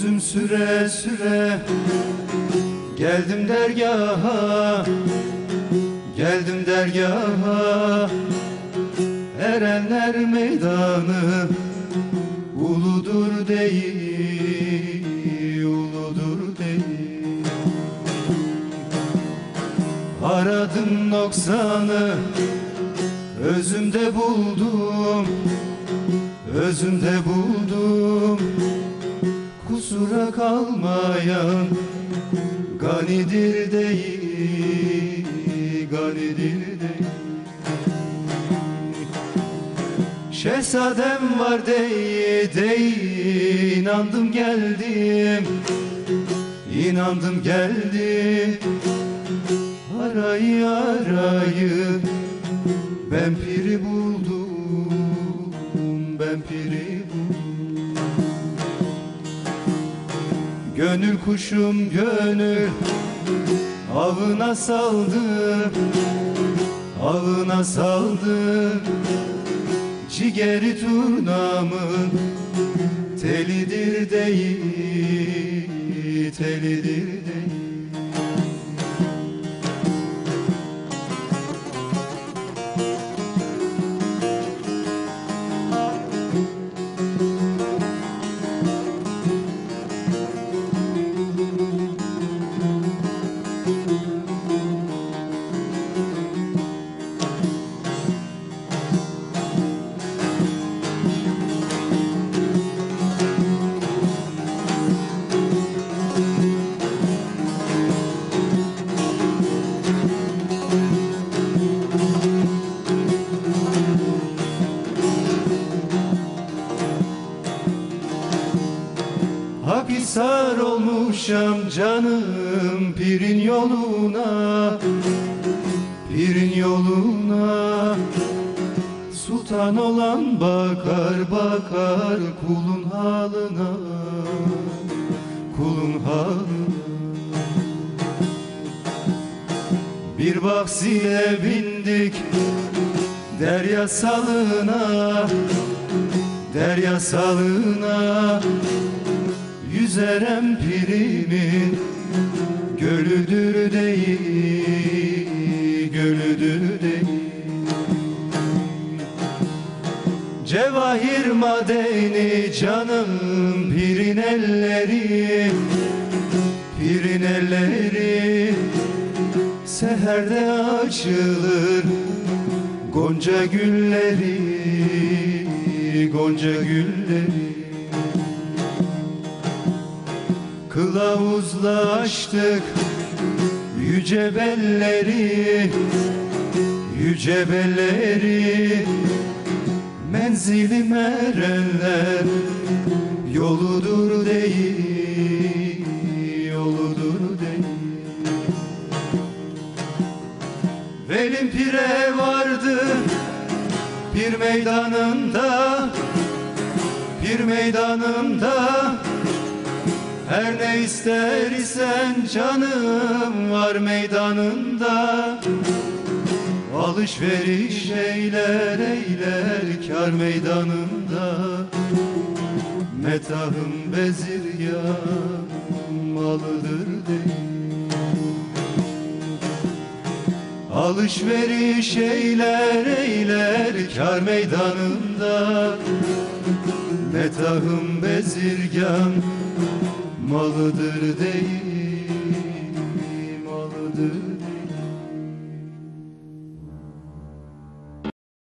süre süre Geldim dergaha Geldim dergaha. Erenler meydanı Uludur değil Uludur değil. Aradım noksanı Özümde buldum Özümde buldum Kusura kalmayan Ganidir değil Ganidir değil. Şehzadem var değil değil. İnandım geldim İnandım geldim. Arayı arayı Ben piri buldum Ben piri buldum Gönül kuşum gönül. Avına saldım Avına saldım Ciğeri turnamın Telidir değil Telidir Hakisar olmuşam canım pirin yoluna Pirin yoluna. Sultan olan bakar bakar kulun halına Kulun halına. Bir vaksiye bindik derya salına Derya salına Yüzerem pirimin Gölüdür değil Gölüdür değil. Cevahir madeni canım Pirin elleri Pirin elleri. Seherde açılır Gonca gülleri Gonca gülleri Kılavuzlaştık yüce belleri Yüce belleri. Menzilim erenler Yoludur değil Yoludur değil. Velim pire vardı Bir meydanında Bir meydanında her ne ister isen canım var meydanında. Alışveriş eyler eyler kar meydanında. Metahım bezir ya malıdır değil Alışveriş eyler eyler kar meydanında. Metahım bezirgan malıdır değil malıdır.